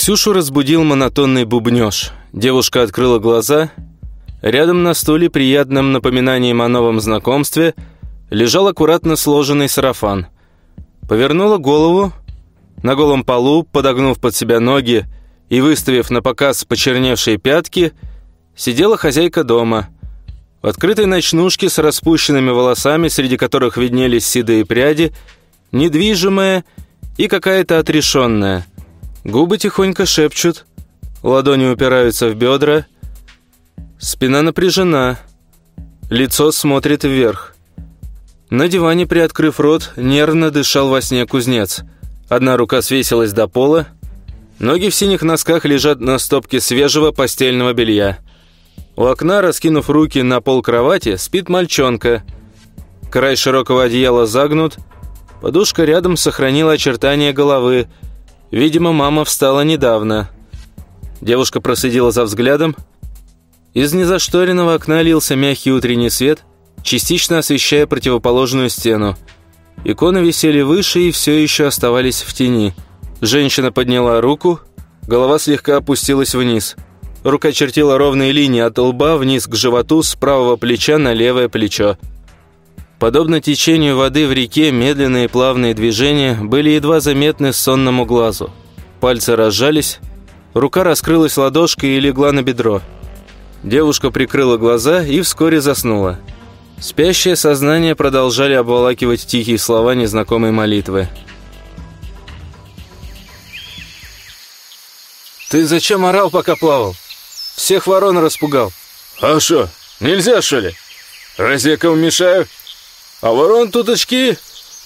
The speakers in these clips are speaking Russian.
Ксюшу разбудил монотонный бубнёж. Девушка открыла глаза. Рядом на стуле, приятным напоминанием о новом знакомстве, лежал аккуратно сложенный сарафан. Повернула голову. На голом полу, подогнув под себя ноги и выставив на показ почерневшие пятки, сидела хозяйка дома. В открытой ночнушке с распущенными волосами, среди которых виднелись седые пряди, недвижимая и какая-то отрешенная. Губы тихонько шепчут, ладони упираются в бедра, спина напряжена, лицо смотрит вверх. На диване, приоткрыв рот, нервно дышал во сне кузнец. Одна рука свесилась до пола, ноги в синих носках лежат на стопке свежего постельного белья. У окна, раскинув руки на пол кровати, спит мальчонка. Край широкого одеяла загнут, подушка рядом сохранила очертания головы, Видимо, мама встала недавно. Девушка проследила за взглядом. Из незашторенного окна лился мягкий утренний свет, частично освещая противоположную стену. Иконы висели выше и все еще оставались в тени. Женщина подняла руку, голова слегка опустилась вниз. Рука чертила ровные линии от лба вниз к животу с правого плеча на левое плечо. Подобно течению воды в реке, медленные плавные движения были едва заметны сонному глазу. Пальцы разжались, рука раскрылась ладошкой и легла на бедро. Девушка прикрыла глаза и вскоре заснула. Спящее сознание продолжали обволакивать тихие слова незнакомой молитвы. «Ты зачем орал, пока плавал? Всех ворон распугал». «А что, нельзя, что ли? Разве я кому мешаю?» А ворон туточки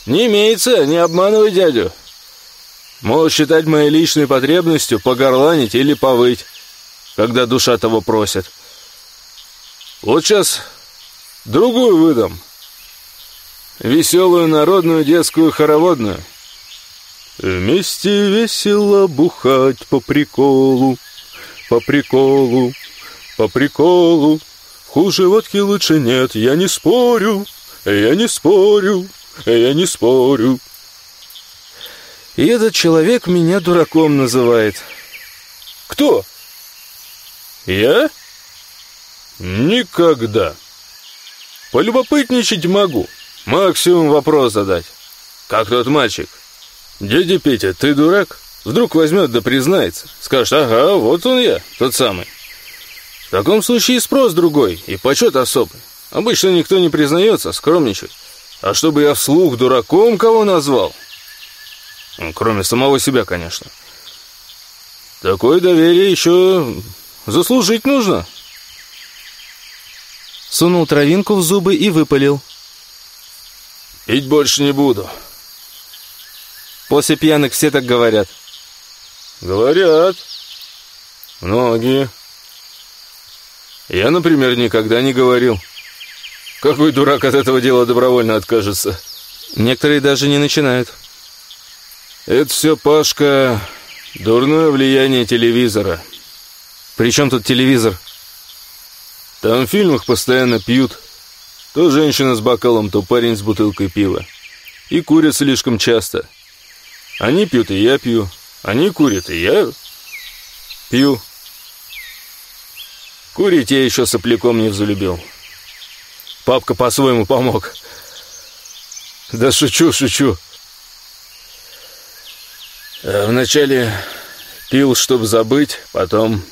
не имеется, не обманывай дядю. Мол, считать моей личной потребностью погорланить или повыть, когда душа того просит. Вот сейчас другую выдам. Веселую народную детскую хороводную. Вместе весело бухать по приколу, по приколу, по приколу. Хуже водки лучше нет, я не спорю. Я не спорю, я не спорю. И этот человек меня дураком называет. Кто? Я? Никогда. Полюбопытничать могу. Максимум вопрос задать. Как тот мальчик? Дядя Петя, ты дурак? Вдруг возьмет да признается. Скажет, ага, вот он я, тот самый. В таком случае спрос другой и почет особый. Обычно никто не признается, скромничает. А чтобы я вслух дураком кого назвал? Ну, кроме самого себя, конечно. Такое доверие еще заслужить нужно. Сунул травинку в зубы и выпалил. Пить больше не буду. После пьяных все так говорят. Говорят. Многие. Я, например, никогда не говорил. Какой дурак от этого дела добровольно откажется? Некоторые даже не начинают. Это все, Пашка, дурное влияние телевизора. При чем тут телевизор? Там в фильмах постоянно пьют. То женщина с бокалом, то парень с бутылкой пива. И курят слишком часто. Они пьют, и я пью. Они курят, и я пью. Курить я еще сопляком не взлюбил. Папка по-своему помог. Да шучу, шучу. Э, вначале пил, чтобы забыть, потом,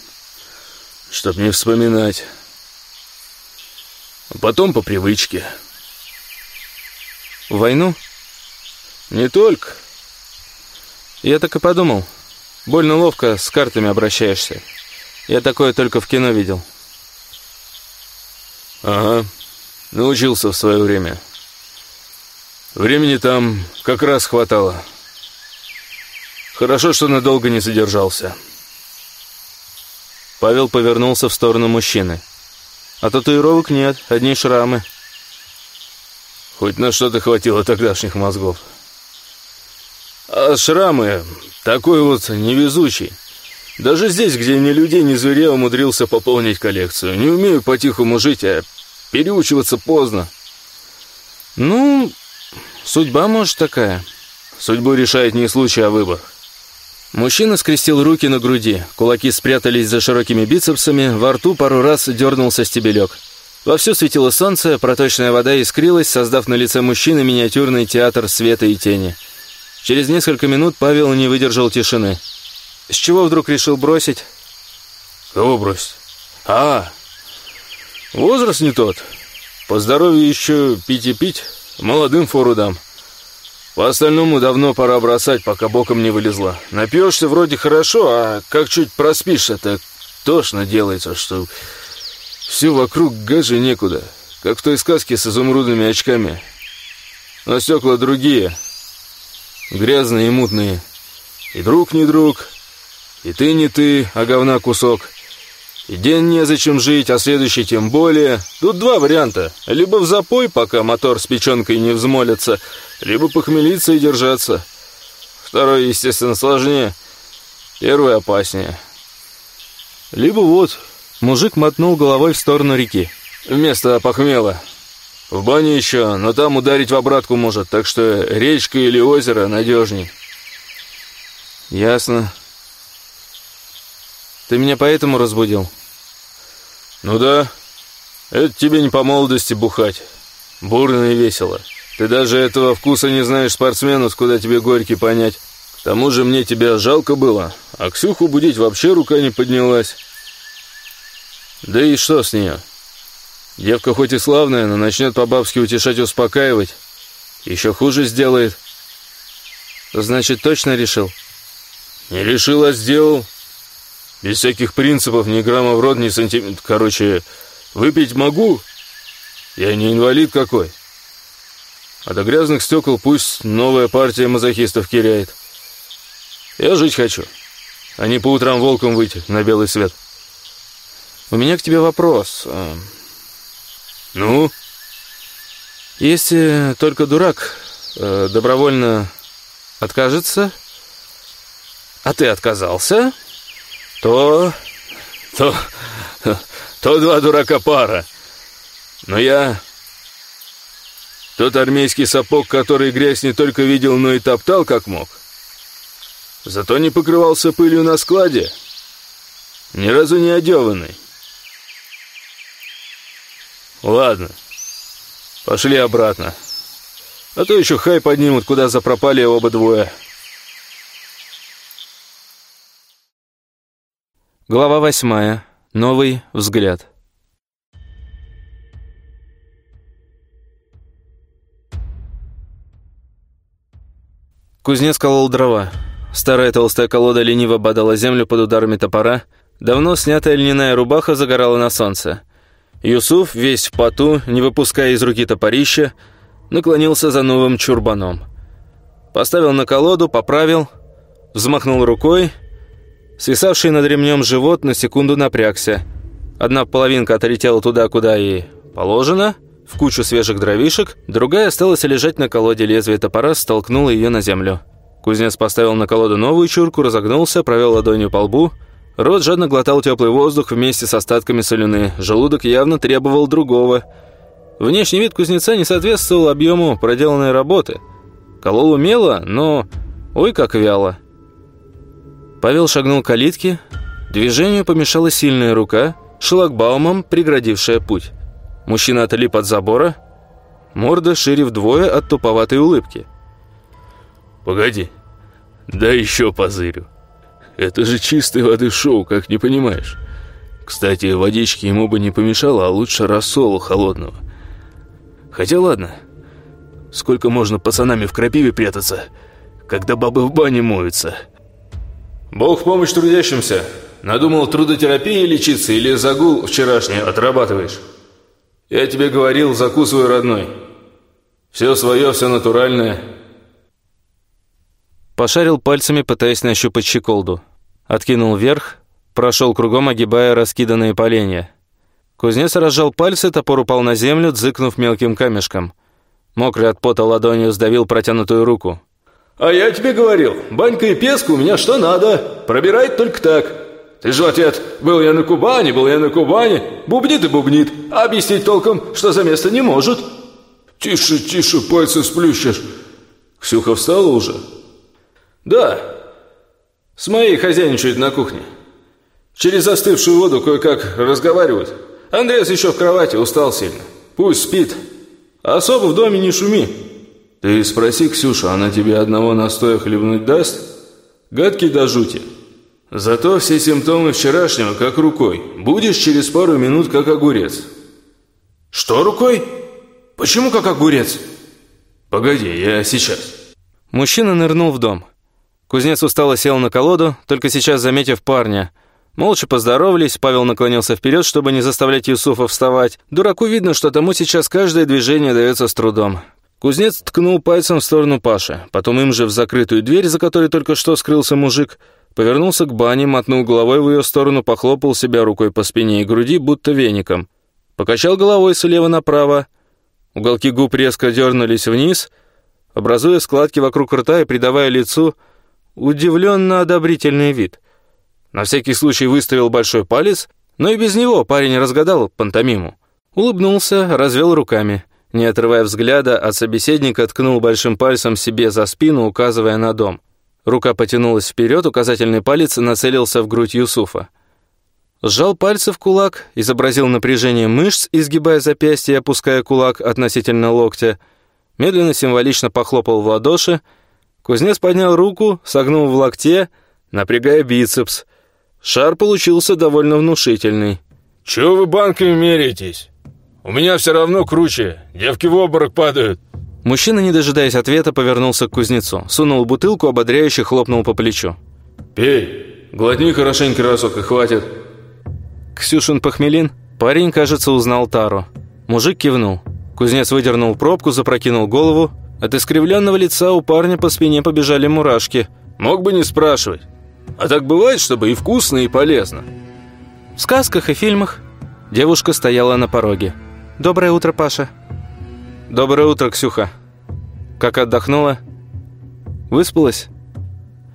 чтобы не вспоминать. Потом по привычке. В войну? Не только. Я так и подумал. Больно ловко с картами обращаешься. Я такое только в кино видел. Ага. Научился в свое время. Времени там как раз хватало. Хорошо, что надолго не задержался. Павел повернулся в сторону мужчины. А татуировок нет, одни шрамы. Хоть на что-то хватило тогдашних мозгов. А шрамы такой вот невезучий. Даже здесь, где ни людей, ни зверей, умудрился пополнить коллекцию. Не умею по-тихому жить, а Переучиваться поздно. Ну, судьба, может, такая. Судьбу решает не случай, а выбор. Мужчина скрестил руки на груди, кулаки спрятались за широкими бицепсами, во рту пару раз дернулся стебелек. Вовсю светило солнце, проточная вода искрилась, создав на лице мужчины миниатюрный театр света и тени. Через несколько минут Павел не выдержал тишины. С чего вдруг решил бросить? Кого бросить? А, возраст не тот. По здоровью еще пить и пить, молодым фору дам. По остальному давно пора бросать, пока боком не вылезла. Напьешься вроде хорошо, а как чуть проспишься, так тошно делается, что все вокруг гаже некуда, как в той сказке с изумрудными очками. Но стекла другие, грязные и мутные. И друг не друг, и ты не ты, а говна кусок. И день незачем жить, а следующий тем более. Тут два варианта. Либо в запой, пока мотор с печенкой не взмолится, либо похмелиться и держаться. Второй, естественно, сложнее. Первый опаснее. Либо вот, мужик мотнул головой в сторону реки. Вместо похмела. В бане еще, но там ударить в обратку может, так что речка или озеро надежней. Ясно. Ты меня поэтому разбудил? Ну да. Это тебе не по молодости бухать. Бурно и весело. Ты даже этого вкуса не знаешь спортсмену, куда тебе горький понять. К тому же мне тебя жалко было, а Ксюху будить вообще рука не поднялась. Да и что с нее? Девка хоть и славная, но начнет по-бабски утешать и успокаивать. Еще хуже сделает. Значит, точно решил? Не решил, а сделал. Без всяких принципов, ни грамма в рот, ни сантиметр. Короче, выпить могу. Я не инвалид какой. А до грязных стекол пусть новая партия мазохистов киряет. Я жить хочу, а не по утрам волком выйти на белый свет. У меня к тебе вопрос. А, ну? Если только дурак э, добровольно откажется, а ты отказался, то... то... то два дурака пара. Но я тот армейский сапог, который грязь не только видел, но и топтал как мог. Зато не покрывался пылью на складе. Ни разу не одеванный. Ладно, пошли обратно. А то еще хай поднимут, куда запропали оба двое. Глава восьмая. Новый взгляд. Кузнец колол дрова. Старая толстая колода лениво бодала землю под ударами топора. Давно снятая льняная рубаха загорала на солнце. Юсуф, весь в поту, не выпуская из руки топорища, наклонился за новым чурбаном. Поставил на колоду, поправил, взмахнул рукой. Свисавший над ремнем живот на секунду напрягся. Одна половинка отлетела туда, куда и положено — в кучу свежих дровишек, другая осталась лежать на колоде лезвия топора, столкнула ее на землю. Кузнец поставил на колоду новую чурку, разогнулся, провел ладонью по лбу. Рот жадно глотал теплый воздух вместе с остатками солюны. Желудок явно требовал другого. Внешний вид кузнеца не соответствовал объему проделанной работы. Колол умело, но... Ой, как вяло. Павел шагнул к калитке. Движению помешала сильная рука, шлагбаумом преградившая путь. Мужчина отлип от забора, морда шире вдвое от туповатой улыбки. «Погоди, да еще позырю. Это же чистой воды шоу, как не понимаешь. Кстати, водички ему бы не помешало, а лучше рассолу холодного. Хотя ладно, сколько можно пацанами в крапиве прятаться, когда бабы в бане моются?» «Бог в помощь трудящимся. Надумал трудотерапией лечиться или загул вчерашний отрабатываешь?» Я тебе говорил, закусывай, родной. Все свое, все натуральное. Пошарил пальцами, пытаясь нащупать щеколду. Откинул вверх, прошел кругом, огибая раскиданные поленья. Кузнец разжал пальцы, топор упал на землю, дзыкнув мелким камешком. Мокрый от пота ладонью сдавил протянутую руку. «А я тебе говорил, банька и песка у меня что надо. Пробирать только так. Ты же ответ «Был я на Кубани, был я на Кубани». Бубнит и бубнит, а объяснить толком, что за место не может. Тише, тише, пальцы сплющишь. Ксюха встала уже? Да. С моей хозяйничают на кухне. Через остывшую воду кое-как разговаривают. Андреас еще в кровати, устал сильно. Пусть спит. Особо в доме не шуми. Ты спроси Ксюшу, она тебе одного настоя хлебнуть даст? Гадкий до жути. Зато все симптомы вчерашнего как рукой. Будешь через пару минут как огурец. Что рукой? Почему как огурец? Погоди, я сейчас. Мужчина нырнул в дом. Кузнец устало сел на колоду, только сейчас заметив парня. Молча поздоровались, Павел наклонился вперед, чтобы не заставлять Юсуфа вставать. Дураку видно, что тому сейчас каждое движение дается с трудом. Кузнец ткнул пальцем в сторону Паши, потом им же в закрытую дверь, за которой только что скрылся мужик, повернулся к бане, мотнул головой в ее сторону, похлопал себя рукой по спине и груди, будто веником. Покачал головой слева направо. Уголки губ резко дернулись вниз, образуя складки вокруг рта и придавая лицу удивленно-одобрительный вид. На всякий случай выставил большой палец, но и без него парень разгадал пантомиму. Улыбнулся, развел руками. Не отрывая взгляда от собеседника, ткнул большим пальцем себе за спину, указывая на дом. Рука потянулась вперед, указательный палец нацелился в грудь Юсуфа. Сжал пальцы в кулак, изобразил напряжение мышц, изгибая запястье и опуская кулак относительно локтя. Медленно символично похлопал в ладоши. Кузнец поднял руку, согнул в локте, напрягая бицепс. Шар получился довольно внушительный. «Чего вы банками меряетесь? У меня все равно круче, девки в обморок падают». Мужчина, не дожидаясь ответа, повернулся к кузнецу, сунул бутылку, ободряюще хлопнул по плечу. «Пей, глотни хорошенько разок и хватит». Ксюшин похмелин. Парень, кажется, узнал Тару. Мужик кивнул. Кузнец выдернул пробку, запрокинул голову. От искривленного лица у парня по спине побежали мурашки. «Мог бы не спрашивать. А так бывает, чтобы и вкусно, и полезно». В сказках и фильмах девушка стояла на пороге. «Доброе утро, Паша». «Доброе утро, Ксюха». «Как отдохнула?» «Выспалась?»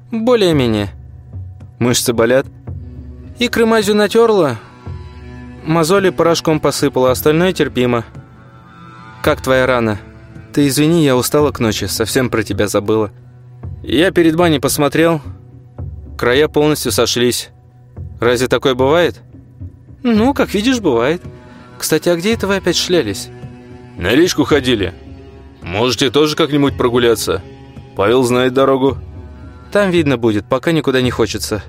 «Более-менее». «Мышцы болят?» «Икры мазью натерла, мозоли порошком посыпала, остальное терпимо». «Как твоя рана?» «Ты извини, я устала к ночи, совсем про тебя забыла». «Я перед баней посмотрел, края полностью сошлись. Разве такое бывает?» «Ну, как видишь, бывает. Кстати, а где это вы опять шлялись?» «На речку ходили. Можете тоже как-нибудь прогуляться. Павел знает дорогу». «Там видно будет, пока никуда не хочется».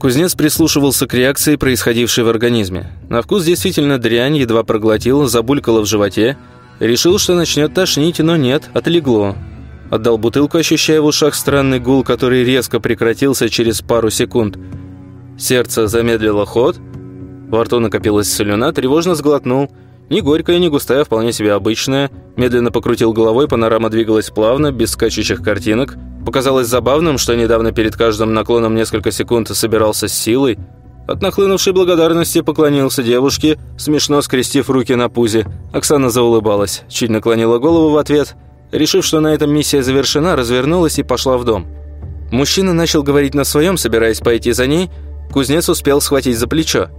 Кузнец прислушивался к реакции, происходившей в организме. На вкус действительно дрянь, едва проглотил, забулькало в животе. Решил, что начнет тошнить, но нет, отлегло. Отдал бутылку, ощущая в ушах странный гул, который резко прекратился через пару секунд. Сердце замедлило ход. Во рту накопилась слюна, тревожно сглотнул. Не горькая, не густая, вполне себе обычная. Медленно покрутил головой, панорама двигалась плавно, без скачущих картинок. Показалось забавным, что недавно перед каждым наклоном несколько секунд собирался с силой. От нахлынувшей благодарности поклонился девушке, смешно скрестив руки на пузе. Оксана заулыбалась, чуть наклонила голову в ответ. Решив, что на этом миссия завершена, развернулась и пошла в дом. Мужчина начал говорить на своем, собираясь пойти за ней. Кузнец успел схватить за плечо.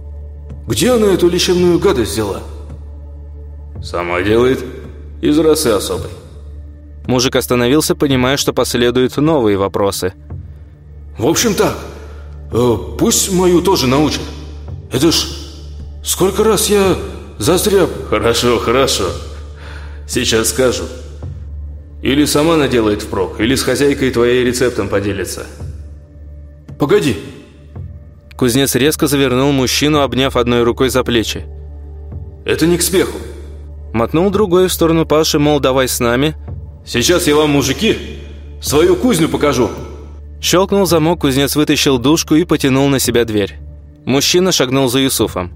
«Где она эту лечебную гадость взяла?» «Сама делает. Из расы особой». Мужик остановился, понимая, что последуют новые вопросы. «В общем так, э, пусть мою тоже научат. Это ж сколько раз я застрял...» «Хорошо, хорошо. Сейчас скажу. Или сама наделает впрок, или с хозяйкой твоей рецептом поделится». «Погоди». Кузнец резко завернул мужчину, обняв одной рукой за плечи. «Это не к спеху». Мотнул другой в сторону Паши, мол, давай с нами. «Сейчас я вам, мужики, свою кузню покажу». Щелкнул замок, кузнец вытащил душку и потянул на себя дверь. Мужчина шагнул за Юсуфом.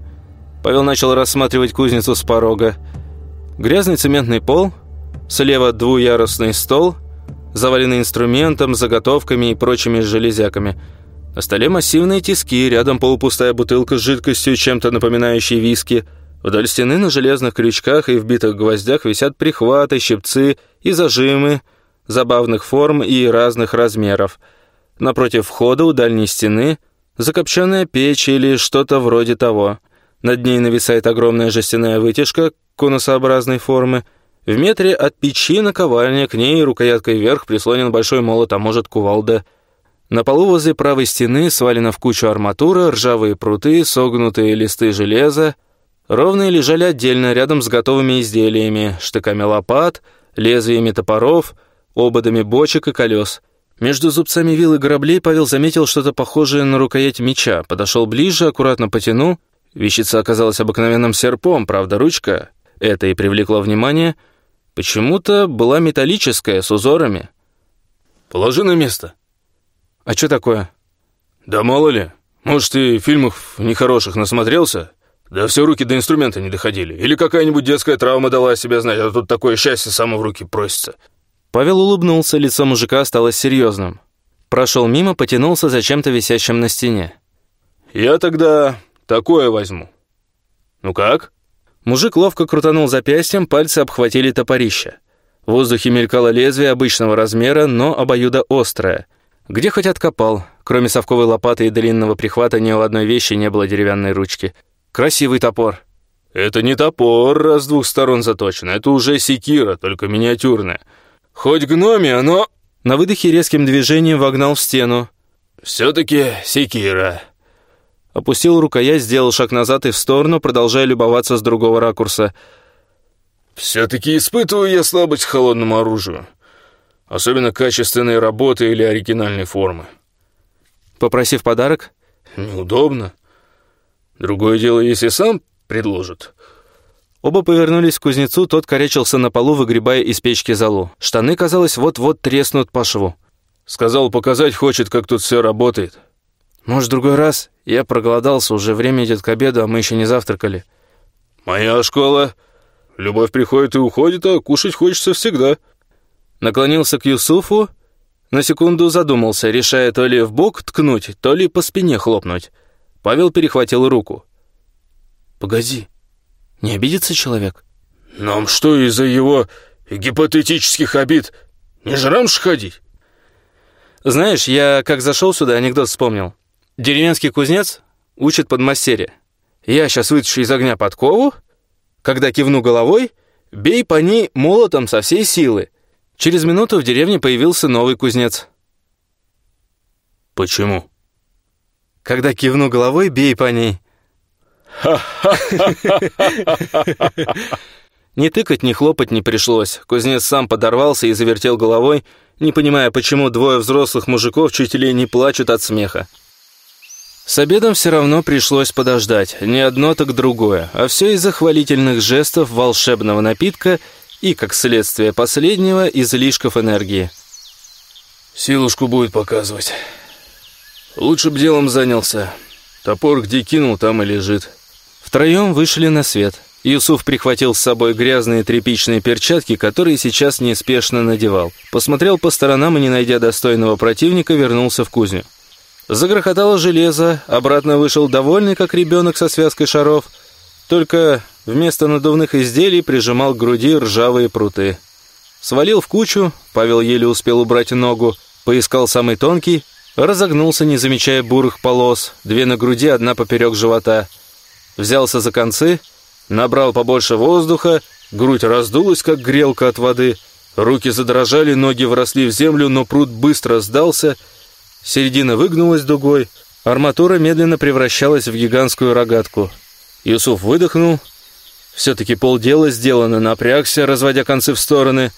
Павел начал рассматривать кузницу с порога. Грязный цементный пол, слева двуярусный стол, заваленный инструментом, заготовками и прочими железяками. На столе массивные тиски, рядом полупустая бутылка с жидкостью, чем-то напоминающей виски – Вдоль стены на железных крючках и вбитых гвоздях висят прихваты, щипцы и зажимы забавных форм и разных размеров. Напротив входа у дальней стены закопченная печь или что-то вроде того. Над ней нависает огромная жестяная вытяжка конусообразной формы. В метре от печи наковальня, к ней рукояткой вверх прислонен большой молот, а может кувалда. На полу возле правой стены свалена в кучу арматура, ржавые пруты, согнутые листы железа. Ровные лежали отдельно, рядом с готовыми изделиями, штыками лопат, лезвиями топоров, ободами бочек и колес. Между зубцами вил и граблей Павел заметил что-то похожее на рукоять меча, подошел ближе, аккуратно потянул. Вещица оказалась обыкновенным серпом, правда, ручка, это и привлекло внимание, почему-то была металлическая, с узорами. «Положи на место», «А что такое?» «Да мало ли. Может, ты фильмов нехороших насмотрелся? Да все руки до инструмента не доходили. Или какая-нибудь детская травма дала себя знать, а тут такое счастье само в руки просится». Павел улыбнулся, лицо мужика осталось серьезным. Прошел мимо, потянулся за чем-то висящим на стене. «Я тогда такое возьму. Ну как?» Мужик ловко крутанул запястьем, пальцы обхватили топорище. В воздухе мелькало лезвие обычного размера, но обоюдоострое. Где хоть откопал. Кроме совковой лопаты и длинного прихвата ни у одной вещи не было деревянной ручки. Красивый топор. Это не топор, раз с двух сторон заточено. Это уже секира, только миниатюрная. Хоть гноми, оно... На выдохе резким движением вогнал в стену. Все-таки секира. Опустил рукоять, сделал шаг назад и в сторону, продолжая любоваться с другого ракурса. Все-таки испытываю я слабость к холодному оружию. Особенно качественной работы или оригинальной формы. Попросив подарок? Неудобно. Другое дело, если сам предложит. Оба повернулись к кузнецу, тот корячился на полу, выгребая из печки золу. Штаны, казалось, вот-вот треснут по шву. Сказал, показать хочет, как тут все работает. Может, другой раз? Я проголодался, уже время идет к обеду, а мы еще не завтракали. Моя школа. Любовь приходит и уходит, а кушать хочется всегда. Наклонился к Юсуфу, на секунду задумался, решая то ли в бок ткнуть, то ли по спине хлопнуть. Павел перехватил руку. «Погоди, не обидится человек?» «Нам что, из-за его гипотетических обид не жрамш ходить?» «Знаешь, я как зашел сюда, анекдот вспомнил. Деревенский кузнец учит подмастерье. Я сейчас вытащу из огня подкову, когда кивну головой, бей по ней молотом со всей силы. Через минуту в деревне появился новый кузнец. «Почему?» «Когда кивну головой, бей по ней». Ни тыкать, ни хлопать не пришлось. Кузнец сам подорвался и завертел головой, не понимая, почему двое взрослых мужиков чуть ли не плачут от смеха. С обедом все равно пришлось подождать, не одно, так другое, а все из-за хвалительных жестов волшебного напитка и, как следствие последнего, излишков энергии. «Силушку будет показывать. Лучше б делом занялся. Топор где кинул, там и лежит». Втроем вышли на свет. Юсуф прихватил с собой грязные тряпичные перчатки, которые сейчас неспешно надевал. Посмотрел по сторонам и, не найдя достойного противника, вернулся в кузню. Загрохотало железо, обратно вышел довольный, как ребенок со связкой шаров. Только Вместо надувных изделий прижимал к груди ржавые пруты. Свалил в кучу, Павел еле успел убрать ногу, поискал самый тонкий, разогнулся, не замечая бурых полос, две на груди, одна поперек живота. Взялся за концы, набрал побольше воздуха, грудь раздулась, как грелка от воды, руки задрожали, ноги вросли в землю, но прут быстро сдался, середина выгнулась дугой, арматура медленно превращалась в гигантскую рогатку. Юсуф выдохнул, все-таки полдела сделано, напрягся, разводя концы в стороны.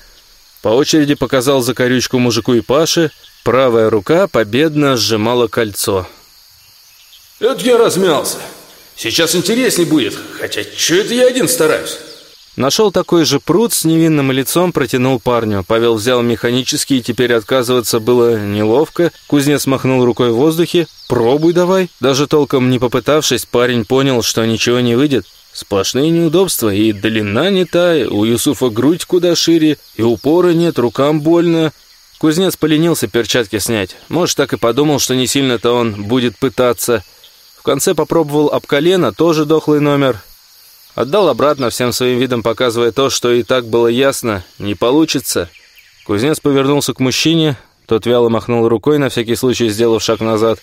По очереди показал закорючку мужику и Паше. Правая рука победно сжимала кольцо. «Это я размялся. Сейчас интересней будет, хотя что это я один стараюсь?» Нашел такой же пруд с невинным лицом, протянул парню. Павел взял механический, и теперь отказываться было неловко. Кузнец махнул рукой в воздухе. «Пробуй давай». Даже толком не попытавшись, парень понял, что ничего не выйдет. Сплошные неудобства, и длина не та, у Юсуфа грудь куда шире, и упора нет, рукам больно. Кузнец поленился перчатки снять. Может, так и подумал, что не сильно-то он будет пытаться. В конце попробовал об колено, тоже дохлый номер. Отдал обратно, всем своим видом показывая то, что и так было ясно. Не получится. Кузнец повернулся к мужчине, тот вяло махнул рукой, на всякий случай сделав шаг назад.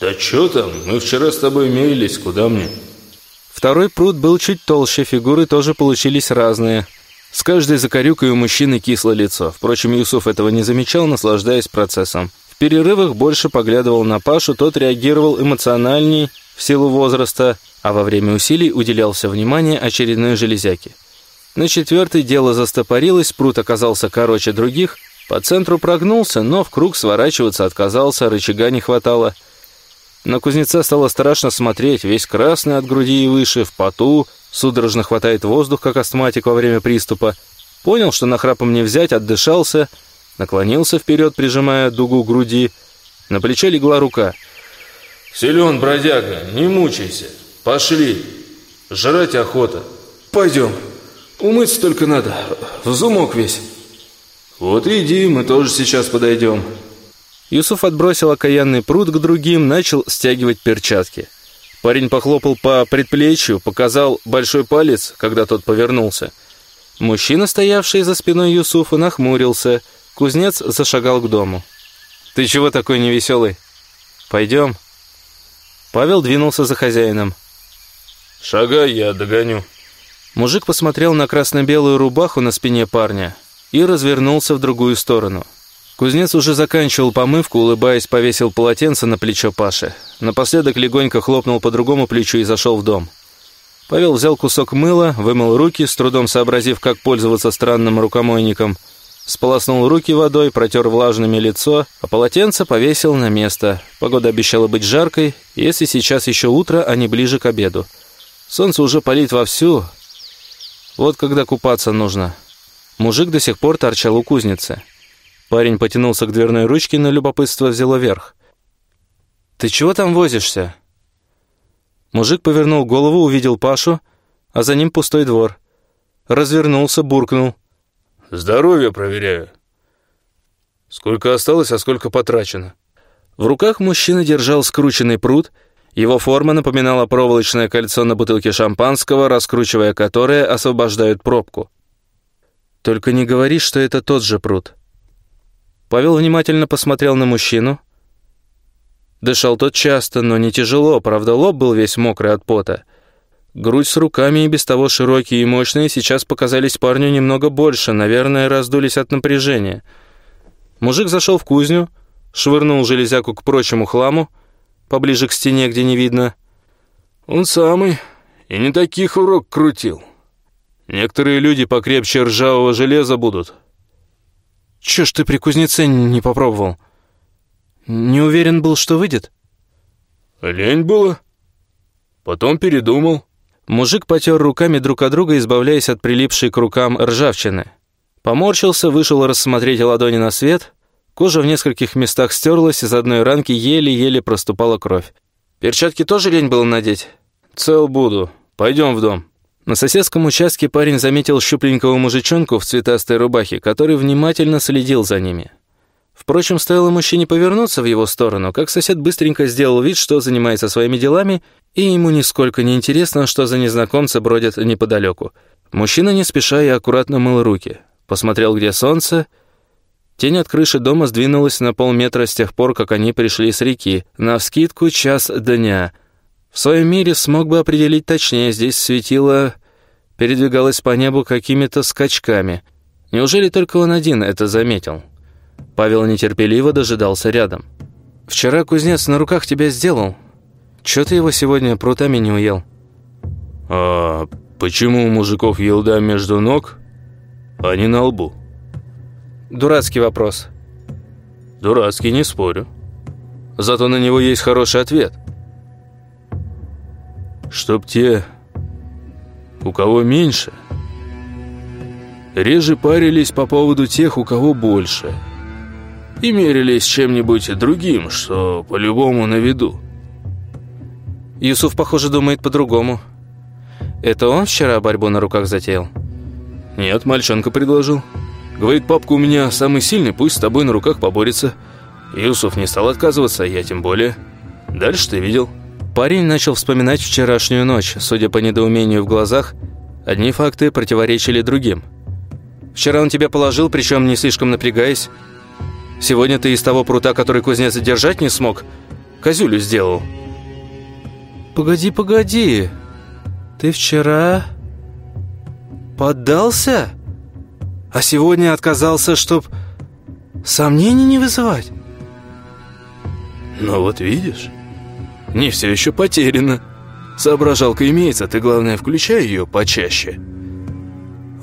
«Да что там, мы вчера с тобой мерились, куда мне?» Второй пруд был чуть толще, фигуры тоже получились разные. С каждой закорюкой у мужчины кисло лицо. Впрочем, Юсуф этого не замечал, наслаждаясь процессом. В перерывах больше поглядывал на Пашу, тот реагировал эмоциональней в силу возраста, а во время усилий уделял все внимание очередной железяке. На четвертый дело застопорилось, пруд оказался короче других, по центру прогнулся, но в круг сворачиваться отказался, рычага не хватало. На кузнеца стало страшно смотреть, весь красный от груди и выше, в поту, судорожно хватает воздух, как астматик во время приступа. Понял, что нахрапом не взять, отдышался, наклонился вперед, прижимая дугу груди. На плече легла рука. «Силен, бродяга, не мучайся. Пошли. Жрать охота. Пойдем. Умыться только надо. В зумок весь». «Вот иди, мы тоже сейчас подойдем». Юсуф отбросил окаянный пруд к другим, начал стягивать перчатки. Парень похлопал по предплечью, показал большой палец, когда тот повернулся. Мужчина, стоявший за спиной Юсуфа, нахмурился. Кузнец зашагал к дому. «Ты чего такой невеселый? Пойдем». Павел двинулся за хозяином. «Шагай, я догоню». Мужик посмотрел на красно-белую рубаху на спине парня и развернулся в другую сторону. Кузнец уже заканчивал помывку, улыбаясь, повесил полотенце на плечо Паши. Напоследок легонько хлопнул по другому плечу и зашел в дом. Павел взял кусок мыла, вымыл руки, с трудом сообразив, как пользоваться странным рукомойником, сполоснул руки водой, протер влажными лицо, а полотенце повесил на место. Погода обещала быть жаркой, если сейчас еще утро, а не ближе к обеду. Солнце уже палит вовсю. Вот когда купаться нужно. Мужик до сих пор торчал у кузницы. Парень потянулся к дверной ручке, но любопытство взяло верх. «Ты чего там возишься?» Мужик повернул голову, увидел Пашу, а за ним пустой двор. Развернулся, буркнул. «Здоровье проверяю. Сколько осталось, а сколько потрачено?» В руках мужчина держал скрученный пруд, его форма напоминала проволочное кольцо на бутылке шампанского, раскручивая которое освобождают пробку. «Только не говори, что это тот же пруд». Павел внимательно посмотрел на мужчину. Дышал тот часто, но не тяжело, правда, лоб был весь мокрый от пота. Грудь с руками и без того широкие и мощные сейчас показались парню немного больше, наверное, раздулись от напряжения. Мужик зашел в кузню, швырнул железяку к прочему хламу, поближе к стене, где не видно. «Он самый, и не таких урок крутил. Некоторые люди покрепче ржавого железа будут, Чё ж ты при кузнеце не попробовал? Не уверен был, что выйдет? Лень было. Потом передумал. Мужик потер руками друг от друга, избавляясь от прилипшей к рукам ржавчины. Поморщился, вышел рассмотреть ладони на свет. Кожа в нескольких местах стерлась, из одной ранки еле-еле проступала кровь. Перчатки тоже лень было надеть? Цел буду. Пойдем в дом. На соседском участке парень заметил щупленького мужичонку в цветастой рубахе, который внимательно следил за ними. Впрочем, стоило мужчине повернуться в его сторону, как сосед быстренько сделал вид, что занимается своими делами, и ему нисколько не интересно, что за незнакомцы бродят неподалеку. Мужчина не спеша и аккуратно мыл руки. Посмотрел, где солнце. Тень от крыши дома сдвинулась на полметра с тех пор, как они пришли с реки. Навскидку час дня — в своем мире смог бы определить точнее, здесь светило передвигалось по небу какими-то скачками. Неужели только он один это заметил? Павел нетерпеливо дожидался рядом. «Вчера кузнец на руках тебя сделал. Чё ты его сегодня прутами не уел?» «А почему у мужиков елда между ног, а не на лбу?» «Дурацкий вопрос». «Дурацкий, не спорю. Зато на него есть хороший ответ» чтоб те, у кого меньше, реже парились по поводу тех, у кого больше, и мерились чем-нибудь другим, что по-любому на виду. Юсуф, похоже, думает по-другому. Это он вчера борьбу на руках затеял? Нет, мальчонка предложил. Говорит, папка у меня самый сильный, пусть с тобой на руках поборется. Юсуф не стал отказываться, я тем более. Дальше ты видел. Парень начал вспоминать вчерашнюю ночь. Судя по недоумению в глазах, одни факты противоречили другим. «Вчера он тебя положил, причем не слишком напрягаясь. Сегодня ты из того прута, который кузнец держать не смог, козюлю сделал». «Погоди, погоди. Ты вчера поддался? А сегодня отказался, чтоб сомнений не вызывать? Но вот видишь, не все еще потеряно. Соображалка имеется, ты, главное, включай ее почаще.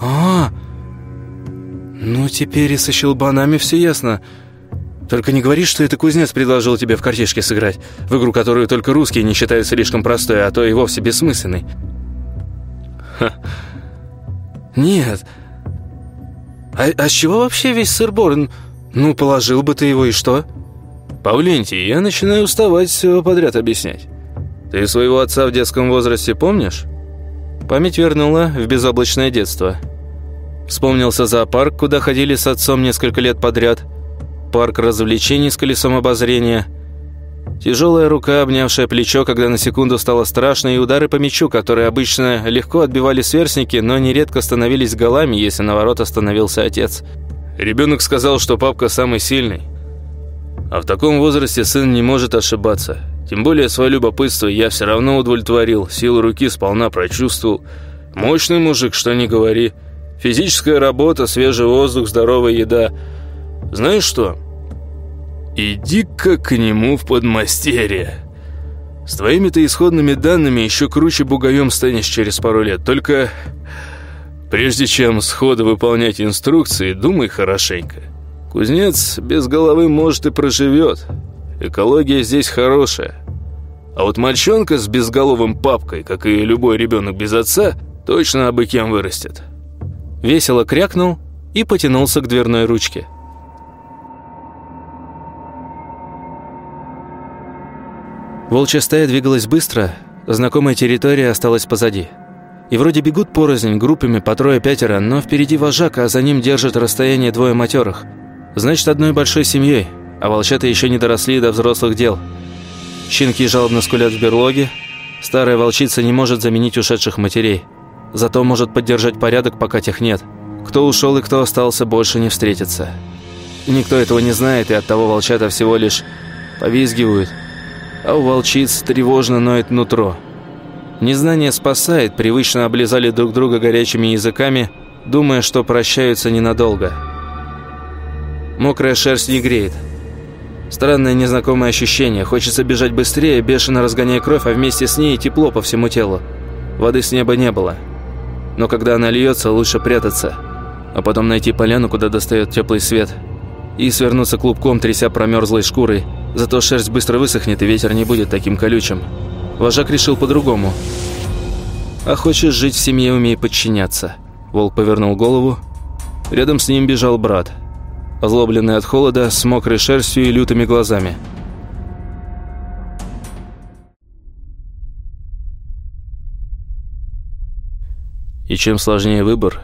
А, ну теперь и со щелбанами все ясно. Только не говори, что это кузнец предложил тебе в картишке сыграть, в игру, которую только русские не считают слишком простой, а то и вовсе бессмысленной. Ха. Нет. А, а с чего вообще весь сыр-бор? Ну, положил бы ты его, и что? Павлентий, я начинаю уставать все подряд объяснять. Ты своего отца в детском возрасте помнишь? Память вернула в безоблачное детство. Вспомнился зоопарк, куда ходили с отцом несколько лет подряд. Парк развлечений с колесом обозрения. Тяжелая рука, обнявшая плечо, когда на секунду стало страшно, и удары по мячу, которые обычно легко отбивали сверстники, но нередко становились голами, если на ворот остановился отец. Ребенок сказал, что папка самый сильный. А в таком возрасте сын не может ошибаться. Тем более свое любопытство я все равно удовлетворил, силу руки сполна прочувствовал. Мощный мужик, что не говори. Физическая работа, свежий воздух, здоровая еда. Знаешь что? Иди-ка к нему в подмастерье. С твоими-то исходными данными еще круче бугаем станешь через пару лет. Только прежде чем сходу выполнять инструкции, думай хорошенько. Кузнец без головы, может, и проживет. Экология здесь хорошая. А вот мальчонка с безголовым папкой, как и любой ребенок без отца, точно абы кем вырастет. Весело крякнул и потянулся к дверной ручке. Волчья стая двигалась быстро, знакомая территория осталась позади. И вроде бегут порознь, группами по трое-пятеро, но впереди вожак, а за ним держат расстояние двое матерых – Значит, одной большой семьей, а волчата еще не доросли до взрослых дел. Щенки жалобно скулят в берлоге. Старая волчица не может заменить ушедших матерей. Зато может поддержать порядок, пока тех нет. Кто ушел и кто остался, больше не встретится. Никто этого не знает, и оттого волчата всего лишь повизгивают. А у волчиц тревожно ноет нутро. Незнание спасает, привычно облизали друг друга горячими языками, думая, что прощаются ненадолго. Мокрая шерсть не греет. Странное незнакомое ощущение. Хочется бежать быстрее, бешено разгоняя кровь, а вместе с ней тепло по всему телу. Воды с неба не было. Но когда она льется, лучше прятаться. А потом найти поляну, куда достает теплый свет. И свернуться клубком, тряся промерзлой шкурой. Зато шерсть быстро высохнет, и ветер не будет таким колючим. Вожак решил по-другому. «А хочешь жить в семье, умей подчиняться». Волк повернул голову. Рядом с ним бежал брат – озлобленный от холода, с мокрой шерстью и лютыми глазами. И чем сложнее выбор,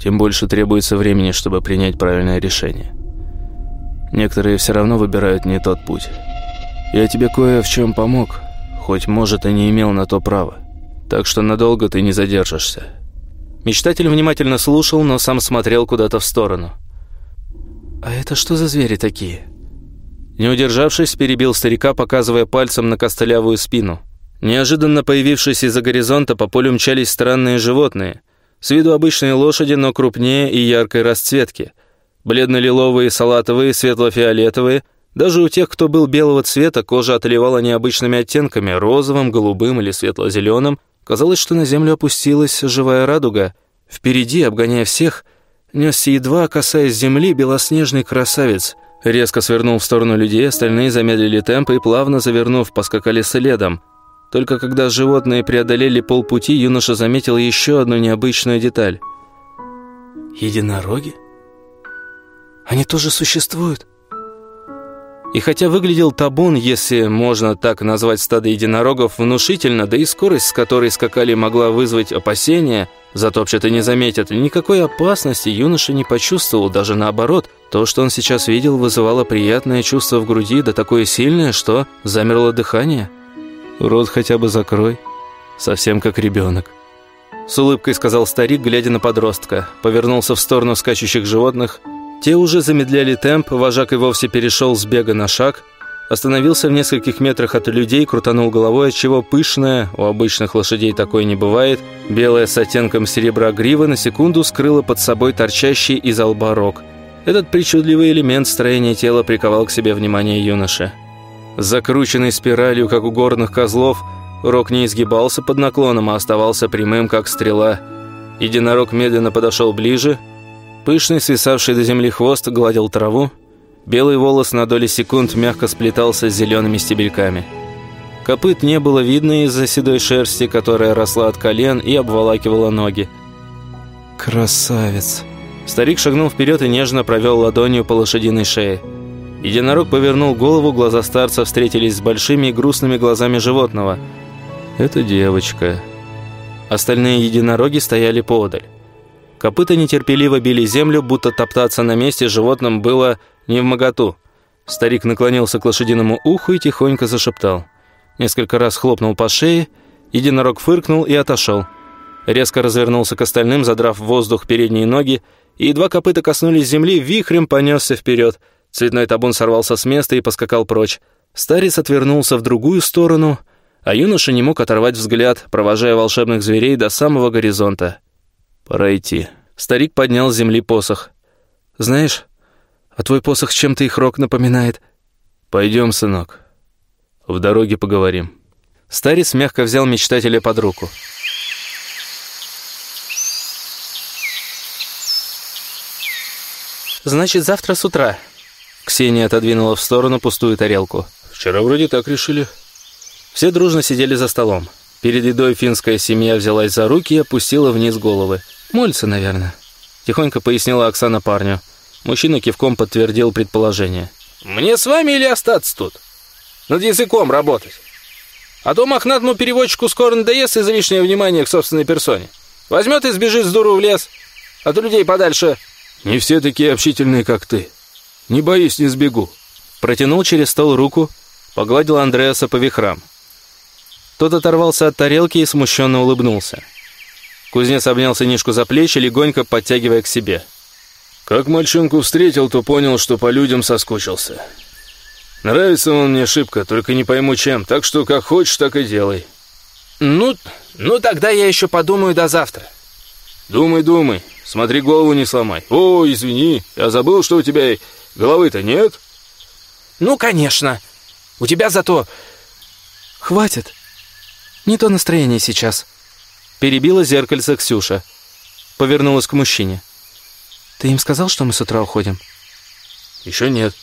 тем больше требуется времени, чтобы принять правильное решение. Некоторые все равно выбирают не тот путь. Я тебе кое в чем помог, хоть, может, и не имел на то права. Так что надолго ты не задержишься. Мечтатель внимательно слушал, но сам смотрел куда-то в сторону – «А это что за звери такие?» Не удержавшись, перебил старика, показывая пальцем на костлявую спину. Неожиданно появившись из-за горизонта, по полю мчались странные животные. С виду обычные лошади, но крупнее и яркой расцветки. Бледно-лиловые, салатовые, светло-фиолетовые. Даже у тех, кто был белого цвета, кожа отливала необычными оттенками, розовым, голубым или светло-зеленым. Казалось, что на землю опустилась живая радуга. Впереди, обгоняя всех, — Несся едва, касаясь земли, белоснежный красавец. Резко свернул в сторону людей, остальные замедлили темп и, плавно завернув, поскакали следом. Только когда животные преодолели полпути, юноша заметил еще одну необычную деталь. «Единороги? Они тоже существуют?» И хотя выглядел табун, если можно так назвать стадо единорогов, внушительно, да и скорость, с которой скакали, могла вызвать опасения, затопчат и не заметят, никакой опасности юноша не почувствовал, даже наоборот. То, что он сейчас видел, вызывало приятное чувство в груди, да такое сильное, что замерло дыхание. «Рот хотя бы закрой, совсем как ребенок». С улыбкой сказал старик, глядя на подростка, повернулся в сторону скачущих животных – те уже замедляли темп, вожак и вовсе перешел с бега на шаг, остановился в нескольких метрах от людей, крутанул головой, отчего пышная, у обычных лошадей такой не бывает, белая с оттенком серебра грива на секунду скрыла под собой торчащий из лба рог. Этот причудливый элемент строения тела приковал к себе внимание юноши. Закрученный спиралью, как у горных козлов, рог не изгибался под наклоном, а оставался прямым, как стрела. Единорог медленно подошел ближе. Пышный, свисавший до земли хвост, гладил траву. Белый волос на доли секунд мягко сплетался с зелеными стебельками. Копыт не было видно из-за седой шерсти, которая росла от колен и обволакивала ноги. «Красавец!» Старик шагнул вперед и нежно провел ладонью по лошадиной шее. Единорог повернул голову, глаза старца встретились с большими и грустными глазами животного. «Это девочка». Остальные единороги стояли поодаль. Копыта нетерпеливо били землю, будто топтаться на месте животным было не в моготу. Старик наклонился к лошадиному уху и тихонько зашептал. Несколько раз хлопнул по шее, единорог фыркнул и отошел. Резко развернулся к остальным, задрав в воздух передние ноги, и едва копыта коснулись земли, вихрем понесся вперед – Цветной табун сорвался с места и поскакал прочь. Старец отвернулся в другую сторону, а юноша не мог оторвать взгляд, провожая волшебных зверей до самого горизонта. «Пора идти». Старик поднял с земли посох. «Знаешь, а твой посох чем-то их рог напоминает». «Пойдем, сынок. В дороге поговорим». Старец мягко взял мечтателя под руку. «Значит, завтра с утра», Ксения отодвинула в сторону пустую тарелку. «Вчера вроде так решили». Все дружно сидели за столом. Перед едой финская семья взялась за руки и опустила вниз головы. «Мольцы, наверное», — тихонько пояснила Оксана парню. Мужчина кивком подтвердил предположение. «Мне с вами или остаться тут? Над языком работать. А то мохнатому переводчику скоро надоест из-за лишнего внимания к собственной персоне. Возьмет и сбежит с дуру в лес, а то людей подальше...» «Не все такие общительные, как ты», не боюсь, не сбегу». Протянул через стол руку, погладил Андреаса по вихрам. Тот оторвался от тарелки и смущенно улыбнулся. Кузнец обнял сынишку за плечи, легонько подтягивая к себе. «Как мальчонку встретил, то понял, что по людям соскучился. Нравится он мне шибко, только не пойму чем, так что как хочешь, так и делай». «Ну, ну тогда я еще подумаю до завтра». «Думай, думай, смотри, голову не сломай. О, извини, я забыл, что у тебя Головы-то нет?» «Ну, конечно. У тебя зато...» «Хватит. Не то настроение сейчас». Перебила зеркальце Ксюша. Повернулась к мужчине. «Ты им сказал, что мы с утра уходим?» «Еще нет».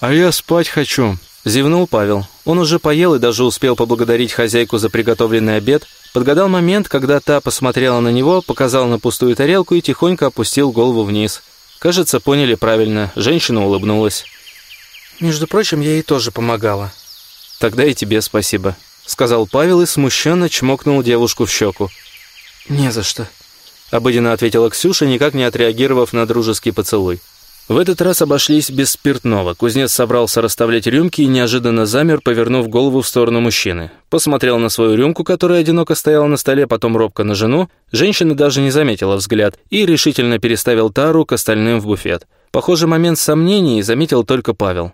«А я спать хочу», — зевнул Павел. Он уже поел и даже успел поблагодарить хозяйку за приготовленный обед, подгадал момент, когда та посмотрела на него, показал на пустую тарелку и тихонько опустил голову вниз — Кажется, поняли правильно. Женщина улыбнулась. «Между прочим, я ей тоже помогала». «Тогда и тебе спасибо», — сказал Павел и смущенно чмокнул девушку в щеку. «Не за что», — обыденно ответила Ксюша, никак не отреагировав на дружеский поцелуй. В этот раз обошлись без спиртного. Кузнец собрался расставлять рюмки и неожиданно замер, повернув голову в сторону мужчины. Посмотрел на свою рюмку, которая одиноко стояла на столе, потом робко на жену. Женщина даже не заметила взгляд и решительно переставил тару к остальным в буфет. Похоже, момент сомнений заметил только Павел.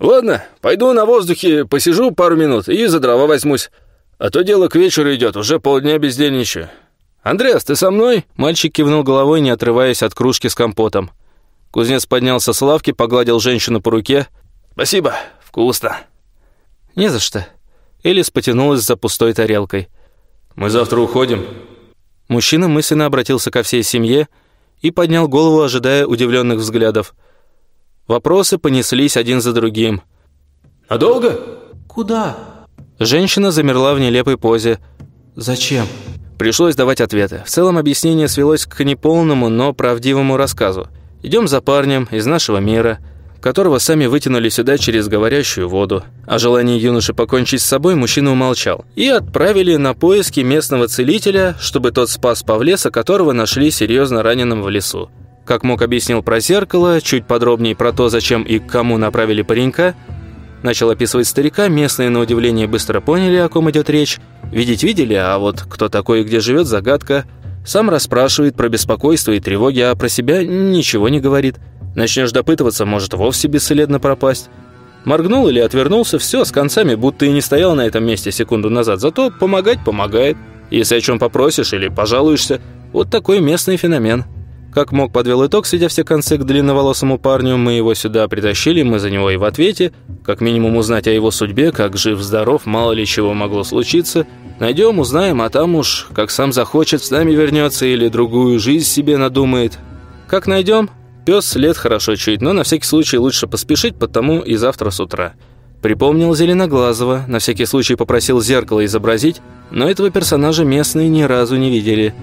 «Ладно, пойду на воздухе, посижу пару минут и за дрова возьмусь. А то дело к вечеру идет, уже полдня бездельничаю. Андреас, ты со мной?» Мальчик кивнул головой, не отрываясь от кружки с компотом. Кузнец поднялся с лавки, погладил женщину по руке. «Спасибо, вкусно». «Не за что». Элис потянулась за пустой тарелкой. «Мы завтра уходим». Мужчина мысленно обратился ко всей семье и поднял голову, ожидая удивленных взглядов. Вопросы понеслись один за другим. «Надолго?» «Куда?» Женщина замерла в нелепой позе. «Зачем?» Пришлось давать ответы. В целом объяснение свелось к неполному, но правдивому рассказу. Идем за парнем из нашего мира, которого сами вытянули сюда через говорящую воду. О желании юноши покончить с собой мужчина умолчал. И отправили на поиски местного целителя, чтобы тот спас Павлеса, которого нашли серьезно раненым в лесу. Как мог объяснил про зеркало, чуть подробнее про то, зачем и к кому направили паренька, начал описывать старика, местные на удивление быстро поняли, о ком идет речь. Видеть видели, а вот кто такой и где живет – загадка – сам расспрашивает про беспокойство и тревоги, а про себя ничего не говорит. Начнешь допытываться, может вовсе бесследно пропасть. Моргнул или отвернулся, все, с концами, будто и не стоял на этом месте секунду назад. Зато помогать помогает. Если о чем попросишь или пожалуешься, вот такой местный феномен. Как мог, подвел итог, сведя все концы к длинноволосому парню. Мы его сюда притащили, мы за него и в ответе. Как минимум узнать о его судьбе, как жив-здоров, мало ли чего могло случиться. Найдем, узнаем, а там уж, как сам захочет, с нами вернется или другую жизнь себе надумает. Как найдем? Пес след хорошо чует, но на всякий случай лучше поспешить, потому и завтра с утра. Припомнил Зеленоглазого, на всякий случай попросил зеркало изобразить, но этого персонажа местные ни разу не видели.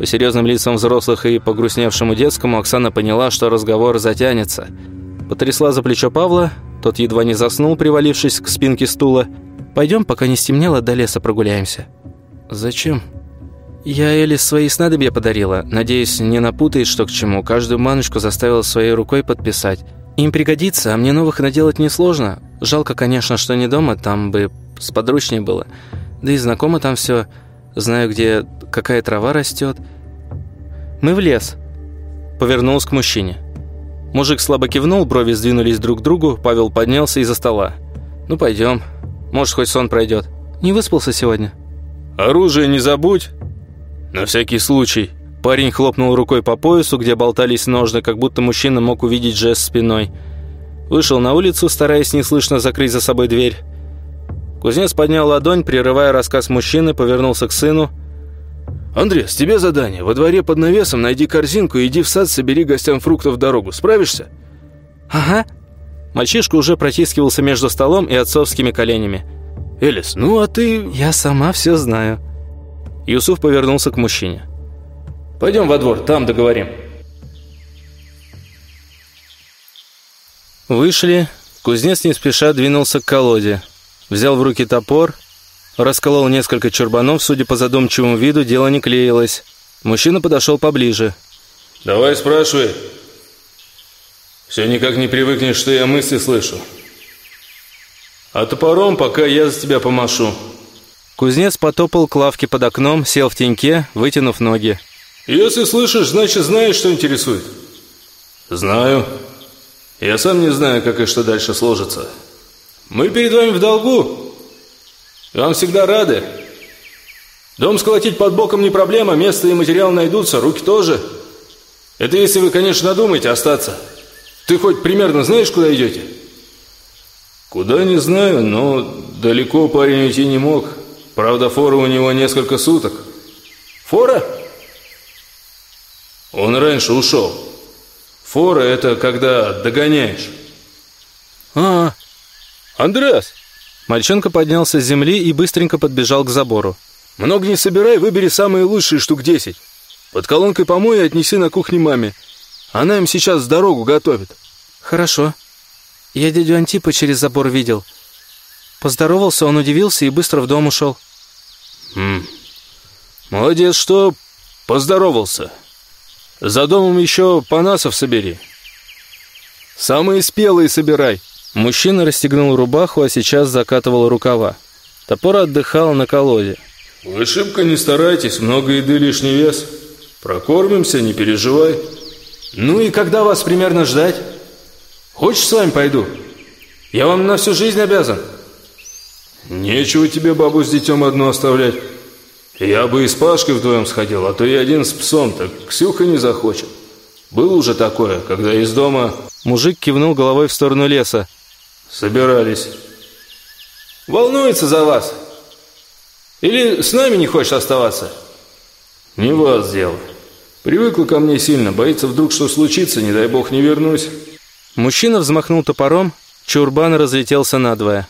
По серьезным лицам взрослых и погрустневшему детскому Оксана поняла, что разговор затянется. Потрясла за плечо Павла, тот едва не заснул, привалившись к спинке стула. «Пойдем, пока не стемнело, до леса прогуляемся». «Зачем?» «Я Элис свои снадобья подарила. Надеюсь, не напутает, что к чему. Каждую маночку заставила своей рукой подписать. Им пригодится, а мне новых наделать несложно. Жалко, конечно, что не дома, там бы сподручнее было. Да и знакомо там все. Знаю, где какая трава растет. Мы в лес». Повернулся к мужчине. Мужик слабо кивнул, брови сдвинулись друг к другу, Павел поднялся из-за стола. «Ну, пойдем. Может, хоть сон пройдет. Не выспался сегодня?» «Оружие не забудь!» «На всякий случай». Парень хлопнул рукой по поясу, где болтались ножны, как будто мужчина мог увидеть жест спиной. Вышел на улицу, стараясь неслышно закрыть за собой дверь. Кузнец поднял ладонь, прерывая рассказ мужчины, повернулся к сыну. «Андрес, тебе задание. Во дворе под навесом найди корзинку и иди в сад, собери гостям фруктов в дорогу. Справишься?» «Ага». Мальчишка уже протискивался между столом и отцовскими коленями. «Элис, ну а ты...» «Я сама все знаю». Юсуф повернулся к мужчине. «Пойдем во двор, там договорим». Вышли. Кузнец не спеша двинулся к колоде. Взял в руки топор, расколол несколько чурбанов, судя по задумчивому виду, дело не клеилось. Мужчина подошел поближе. «Давай спрашивай. Все никак не привыкнешь, что я мысли слышу. А топором пока я за тебя помашу». Кузнец потопал к лавке под окном, сел в теньке, вытянув ноги. «Если слышишь, значит знаешь, что интересует?» «Знаю. Я сам не знаю, как и что дальше сложится. Мы перед вами в долгу. Вам всегда рады. Дом сколотить под боком не проблема, место и материал найдутся, руки тоже. Это если вы, конечно, надумаете остаться. Ты хоть примерно знаешь, куда идете?» «Куда, не знаю, но далеко парень уйти не мог». Правда, фора у него несколько суток. Фора? Он раньше ушел. Фора – это когда догоняешь. А, Андреас! Мальчонка поднялся с земли и быстренько подбежал к забору. Много не собирай, выбери самые лучшие штук десять. Под колонкой помой и отнеси на кухне маме. Она им сейчас дорогу готовит. Хорошо. Я дядю Антипа через забор видел. Поздоровался, он удивился и быстро в дом ушел. Хм. Молодец, что поздоровался. За домом еще панасов собери. Самые спелые собирай. Мужчина расстегнул рубаху, а сейчас закатывал рукава. Топор отдыхал на колоде. Вы шибко не старайтесь, много еды лишний вес. Прокормимся, не переживай. Ну и когда вас примерно ждать? Хочешь, с вами пойду? Я вам на всю жизнь обязан. Нечего тебе бабу с детем одну оставлять. Я бы и с Пашкой вдвоем сходил, а то я один с псом, так Ксюха не захочет. Было уже такое, когда из дома... Мужик кивнул головой в сторону леса. Собирались. Волнуется за вас. Или с нами не хочешь оставаться? Не вас дело. Привыкла ко мне сильно, боится вдруг, что случится, не дай бог не вернусь. Мужчина взмахнул топором, чурбан разлетелся надвое.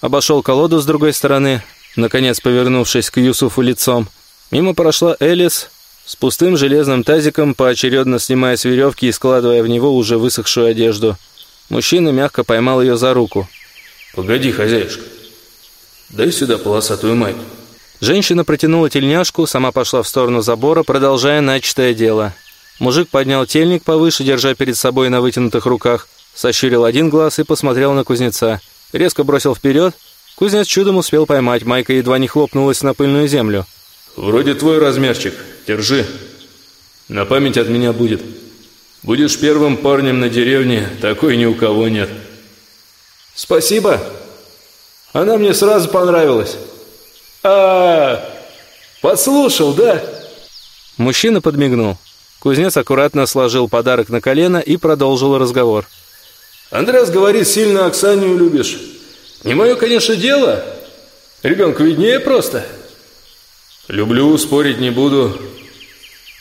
Обошел колоду с другой стороны, наконец повернувшись к Юсуфу лицом. Мимо прошла Элис с пустым железным тазиком, поочередно снимая с веревки и складывая в него уже высохшую одежду. Мужчина мягко поймал ее за руку. «Погоди, хозяюшка, дай сюда полосатую майку». Женщина протянула тельняшку, сама пошла в сторону забора, продолжая начатое дело. Мужик поднял тельник повыше, держа перед собой на вытянутых руках, сощурил один глаз и посмотрел на кузнеца – резко бросил вперед. Кузнец чудом успел поймать, майка едва не хлопнулась на пыльную землю. «Вроде твой размерчик. Держи. На память от меня будет. Будешь первым парнем на деревне, такой ни у кого нет». «Спасибо. Она мне сразу понравилась». А, -а, -а подслушал, да?» Мужчина подмигнул. Кузнец аккуратно сложил подарок на колено и продолжил разговор. «Андрес говорит, сильно Оксанию любишь. Не мое, конечно, дело. Ребенку виднее просто. Люблю, спорить не буду.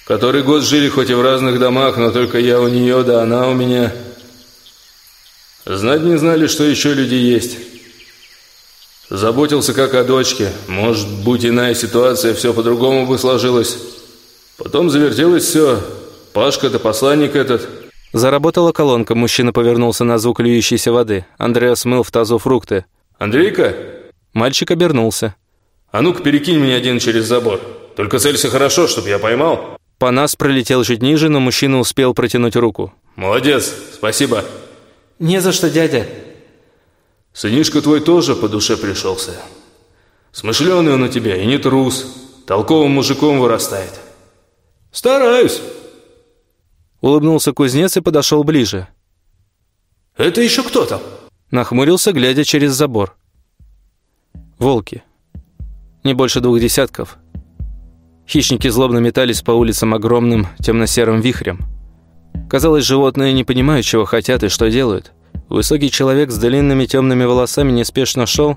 Который год жили хоть и в разных домах, но только я у нее, да она у меня. Знать не знали, что еще люди есть. Заботился как о дочке. Может, будь иная ситуация, все по-другому бы сложилось. Потом завертелось все. Пашка-то посланник этот. Заработала колонка, мужчина повернулся на звук льющейся воды. Андреас смыл в тазу фрукты. «Андрейка?» Мальчик обернулся. «А ну-ка перекинь меня один через забор. Только целься хорошо, чтобы я поймал». Панас пролетел чуть ниже, но мужчина успел протянуть руку. «Молодец, спасибо». «Не за что, дядя». «Сынишка твой тоже по душе пришелся. Смышленый он у тебя и не трус. Толковым мужиком вырастает». «Стараюсь». Улыбнулся кузнец и подошел ближе. «Это еще кто там?» Нахмурился, глядя через забор. Волки. Не больше двух десятков. Хищники злобно метались по улицам огромным темно-серым вихрем. Казалось, животные не понимают, чего хотят и что делают. Высокий человек с длинными темными волосами неспешно шел,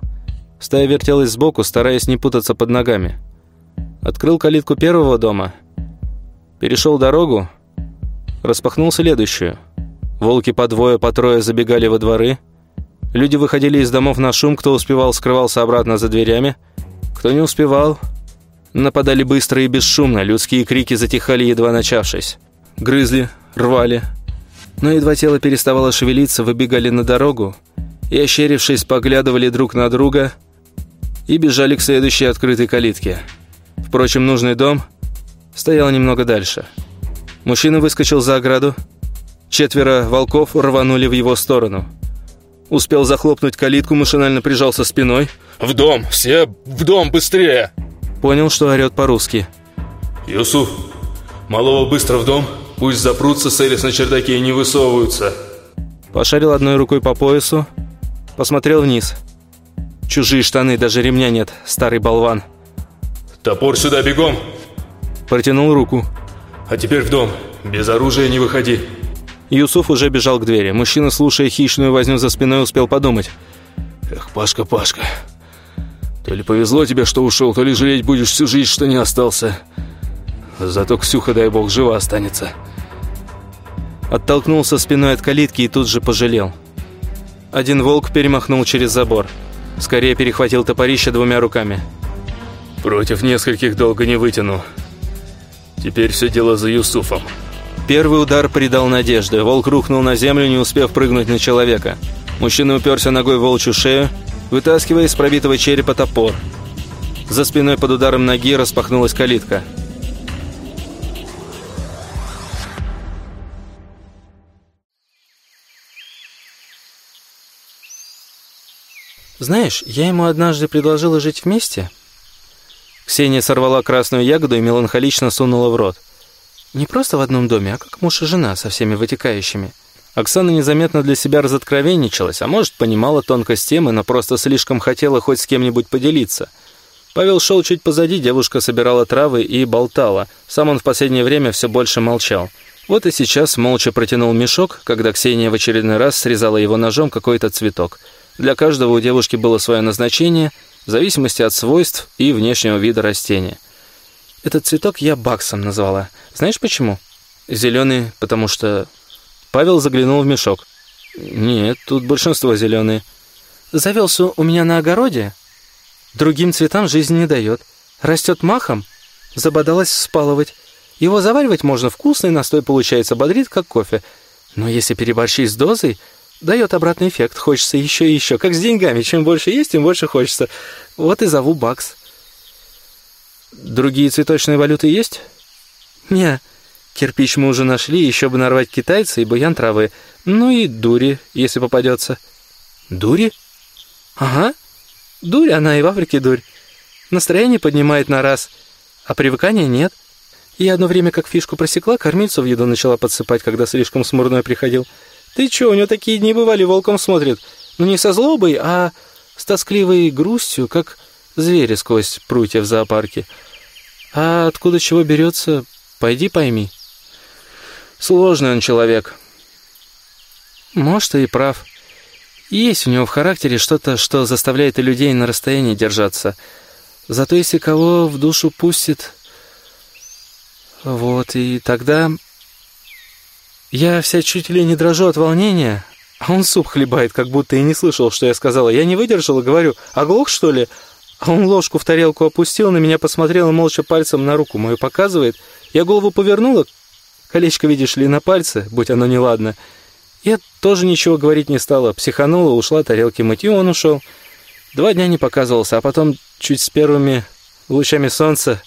стая вертелась сбоку, стараясь не путаться под ногами. Открыл калитку первого дома, перешел дорогу, распахнул следующую. Волки по двое, по трое забегали во дворы. Люди выходили из домов на шум, кто успевал, скрывался обратно за дверями. Кто не успевал, нападали быстро и бесшумно, людские крики затихали, едва начавшись. Грызли, рвали. Но едва тело переставало шевелиться, выбегали на дорогу и, ощерившись, поглядывали друг на друга и бежали к следующей открытой калитке. Впрочем, нужный дом стоял немного дальше. Мужчина выскочил за ограду. Четверо волков рванули в его сторону. Успел захлопнуть калитку, машинально прижался спиной. «В дом! Все в дом! Быстрее!» Понял, что орет по-русски. «Юсуф, малого быстро в дом! Пусть запрутся, селись на чердаке и не высовываются!» Пошарил одной рукой по поясу, посмотрел вниз. Чужие штаны, даже ремня нет, старый болван. «Топор сюда, бегом!» Протянул руку. А теперь в дом. Без оружия не выходи». Юсуф уже бежал к двери. Мужчина, слушая хищную возню за спиной, успел подумать. «Эх, Пашка, Пашка, то ли повезло тебе, что ушел, то ли жалеть будешь всю жизнь, что не остался. Зато Ксюха, дай бог, жива останется». Оттолкнулся спиной от калитки и тут же пожалел. Один волк перемахнул через забор. Скорее перехватил топорище двумя руками. «Против нескольких долго не вытяну», Теперь все дело за Юсуфом. Первый удар придал надежды. Волк рухнул на землю, не успев прыгнуть на человека. Мужчина уперся ногой в волчью шею, вытаскивая из пробитого черепа топор. За спиной под ударом ноги распахнулась калитка. «Знаешь, я ему однажды предложила жить вместе», Ксения сорвала красную ягоду и меланхолично сунула в рот. Не просто в одном доме, а как муж и жена со всеми вытекающими. Оксана незаметно для себя разоткровенничалась, а может, понимала тонкость темы, но просто слишком хотела хоть с кем-нибудь поделиться. Павел шел чуть позади, девушка собирала травы и болтала. Сам он в последнее время все больше молчал. Вот и сейчас молча протянул мешок, когда Ксения в очередной раз срезала его ножом какой-то цветок. Для каждого у девушки было свое назначение — в зависимости от свойств и внешнего вида растения. Этот цветок я баксом назвала. Знаешь почему? Зеленый, потому что... Павел заглянул в мешок. Нет, тут большинство зеленые. Завелся у меня на огороде. Другим цветам жизнь не дает. Растет махом, забодалась спалывать. Его заваривать можно вкусный, настой получается, бодрит, как кофе. Но если переборщить с дозой, дает обратный эффект. Хочется еще и еще. Как с деньгами. Чем больше есть, тем больше хочется. Вот и зову бакс. Другие цветочные валюты есть? Не. Кирпич мы уже нашли, еще бы нарвать китайца и буян травы. Ну и дури, если попадется. Дури? Ага. Дурь, она и в Африке дурь. Настроение поднимает на раз, а привыкания нет. Я одно время как фишку просекла, кормильцу в еду начала подсыпать, когда слишком смурной приходил. Ты чё, у него такие дни бывали, волком смотрит. Ну не со злобой, а с тоскливой грустью, как звери сквозь прутья в зоопарке. А откуда чего берется, пойди пойми. Сложный он человек. Может, и прав. Есть у него в характере что-то, что заставляет и людей на расстоянии держаться. Зато если кого в душу пустит... Вот, и тогда... Я вся чуть ли не дрожу от волнения, а он суп хлебает, как будто и не слышал, что я сказала. Я не выдержала, говорю, оглох, что ли? А он ложку в тарелку опустил, на меня посмотрел и молча пальцем на руку мою показывает. Я голову повернула, колечко, видишь ли, на пальце, будь оно неладно. Я тоже ничего говорить не стала, психанула, ушла тарелки мыть, и он ушел. Два дня не показывался, а потом чуть с первыми лучами солнца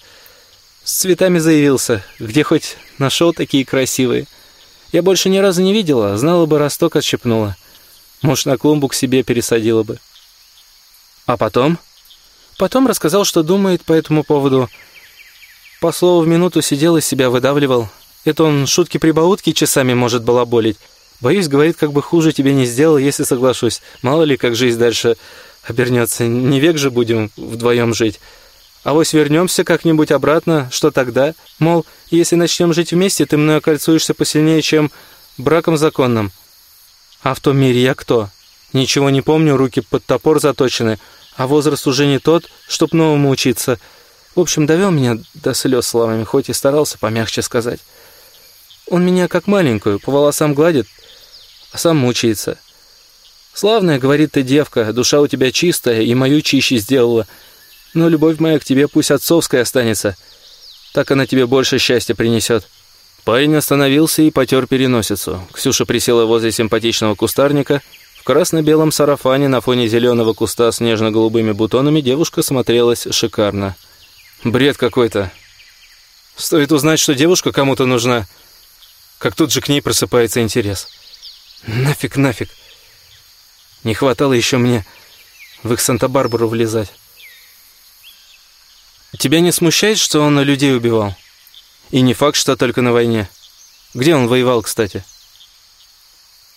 с цветами заявился, где хоть нашел такие красивые. Я больше ни разу не видела, знала бы, росток отщепнула. Может, на клумбу к себе пересадила бы. А потом? Потом рассказал, что думает по этому поводу. По слову в минуту сидел и себя выдавливал. Это он шутки-прибаутки часами может балаболить. Боюсь, говорит, как бы хуже тебе не сделал, если соглашусь. Мало ли, как жизнь дальше обернется. Не век же будем вдвоем жить. А вось вернемся как-нибудь обратно, что тогда? Мол, если начнем жить вместе, ты мной окольцуешься посильнее, чем браком законным. А в том мире я кто? Ничего не помню, руки под топор заточены, а возраст уже не тот, чтоб новому учиться. В общем, довел меня до слез словами, хоть и старался помягче сказать. Он меня как маленькую, по волосам гладит, а сам мучается. Славная, говорит ты, девка, душа у тебя чистая, и мою чище сделала — но любовь моя к тебе пусть отцовская останется. Так она тебе больше счастья принесет». Парень остановился и потер переносицу. Ксюша присела возле симпатичного кустарника. В красно-белом сарафане на фоне зеленого куста с нежно-голубыми бутонами девушка смотрелась шикарно. «Бред какой-то. Стоит узнать, что девушка кому-то нужна, как тут же к ней просыпается интерес. Нафиг, нафиг. Не хватало еще мне в их Санта-Барбару влезать». Тебя не смущает, что он людей убивал? И не факт, что только на войне. Где он воевал, кстати?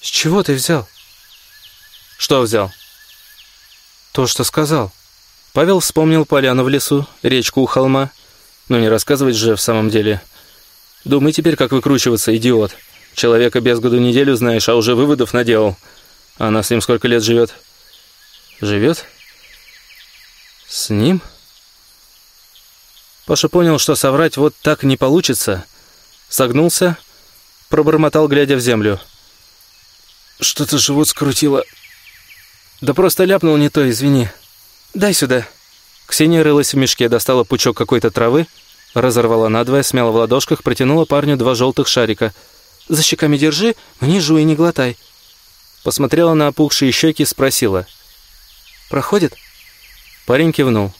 С чего ты взял? Что взял? То, что сказал. Павел вспомнил поляну в лесу, речку у холма. Но не рассказывать же в самом деле. Думай теперь, как выкручиваться, идиот. Человека без году неделю знаешь, а уже выводов наделал. Она с ним сколько лет живет? Живет? С ним? Паша понял, что соврать вот так не получится. Согнулся, пробормотал, глядя в землю. Что-то живот скрутило. Да просто ляпнул не то, извини. Дай сюда. Ксения рылась в мешке, достала пучок какой-то травы, разорвала надвое, смяла в ладошках, протянула парню два желтых шарика. «За щеками держи, не жуй и не глотай». Посмотрела на опухшие щеки, спросила. «Проходит?» Парень кивнул.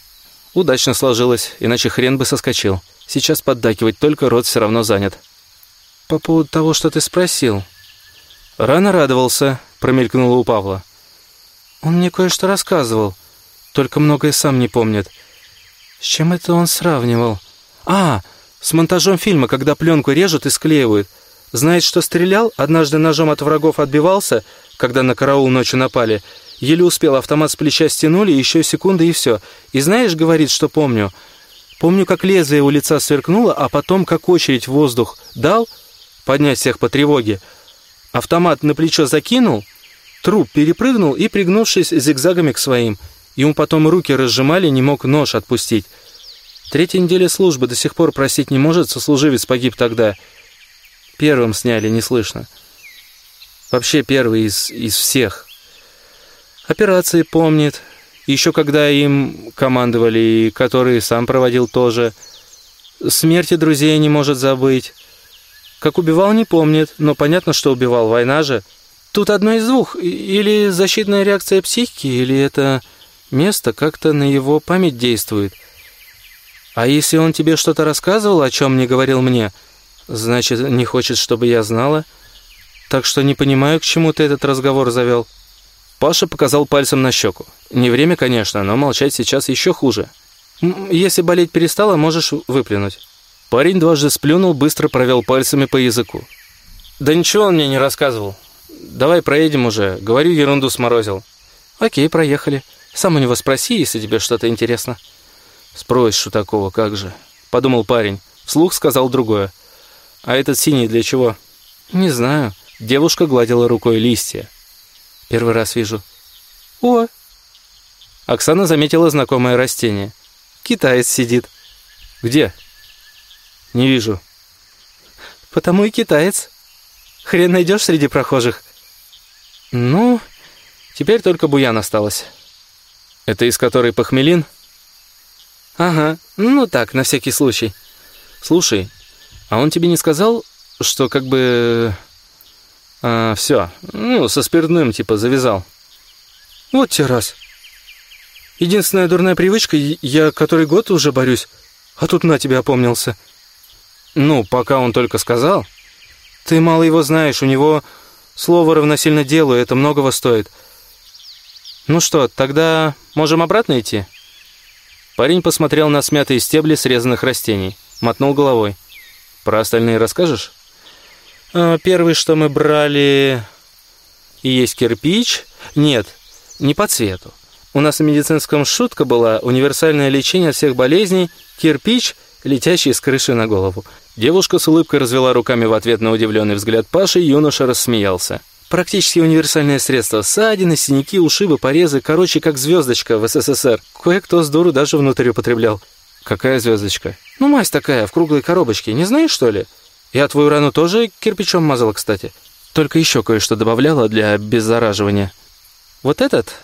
Удачно сложилось, иначе хрен бы соскочил. Сейчас поддакивать, только рот все равно занят. По поводу того, что ты спросил. Рано радовался, промелькнуло у Павла. Он мне кое-что рассказывал, только многое сам не помнит. С чем это он сравнивал? А, с монтажом фильма, когда пленку режут и склеивают. Знает, что стрелял, однажды ножом от врагов отбивался, когда на караул ночью напали, Еле успел, автомат с плеча стянули, еще секунды и все. И знаешь, говорит, что помню? Помню, как лезвие у лица сверкнуло, а потом, как очередь в воздух дал, поднять всех по тревоге. Автомат на плечо закинул, труп перепрыгнул и, пригнувшись зигзагами к своим, ему потом руки разжимали, не мог нож отпустить. Третья неделя службы до сих пор просить не может, сослуживец погиб тогда. Первым сняли, не слышно. Вообще первый из, из всех. Операции помнит. Еще когда им командовали, и который сам проводил тоже. Смерти друзей не может забыть. Как убивал, не помнит, но понятно, что убивал, война же. Тут одно из двух. Или защитная реакция психики, или это место как-то на его память действует. А если он тебе что-то рассказывал, о чем не говорил мне, значит, не хочет, чтобы я знала. Так что не понимаю, к чему ты этот разговор завел». Паша показал пальцем на щеку. Не время, конечно, но молчать сейчас еще хуже. «Если болеть перестало, можешь выплюнуть». Парень дважды сплюнул, быстро провел пальцами по языку. «Да ничего он мне не рассказывал. Давай проедем уже. Говорю, ерунду сморозил». «Окей, проехали. Сам у него спроси, если тебе что-то интересно». «Спросишь у такого, как же?» Подумал парень. Вслух сказал другое. «А этот синий для чего?» «Не знаю». Девушка гладила рукой листья. «Первый раз вижу». «О!» Оксана заметила знакомое растение. «Китаец сидит». «Где?» «Не вижу». «Потому и китаец. Хрен найдешь среди прохожих». «Ну, теперь только буян осталось». «Это из которой похмелин?» «Ага, ну так, на всякий случай». «Слушай, а он тебе не сказал, что как бы... А, все, ну, со спиртным типа завязал. Вот те раз. Единственная дурная привычка, я который год уже борюсь, а тут на тебя опомнился. Ну, пока он только сказал. Ты мало его знаешь, у него слово равносильно делу, это многого стоит. Ну что, тогда можем обратно идти? Парень посмотрел на смятые стебли срезанных растений, мотнул головой. Про остальные расскажешь? А, первый, что мы брали... Есть кирпич? Нет, не по цвету. У нас в медицинском шутка была универсальное лечение от всех болезней, кирпич, летящий с крыши на голову. Девушка с улыбкой развела руками в ответ на удивленный взгляд Паши, юноша рассмеялся. Практически универсальное средство. Ссадины, синяки, ушибы, порезы. Короче, как звездочка в СССР. Кое-кто с дуру даже внутрь употреблял. Какая звездочка? Ну, мазь такая, в круглой коробочке. Не знаешь, что ли? Я твою рану тоже кирпичом мазала, кстати. Только еще кое-что добавляла для обеззараживания. Вот этот?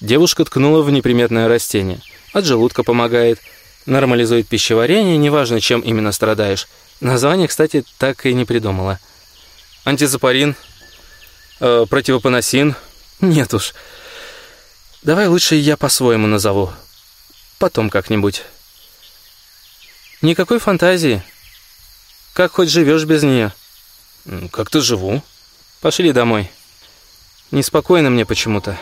Девушка ткнула в неприметное растение. От желудка помогает. Нормализует пищеварение, неважно, чем именно страдаешь. Название, кстати, так и не придумала. Антизапарин, э, противопоносин. Нет уж. Давай лучше я по-своему назову. Потом как-нибудь. Никакой фантазии. Как хоть живешь без нее? Как-то живу. Пошли домой. Неспокойно мне почему-то.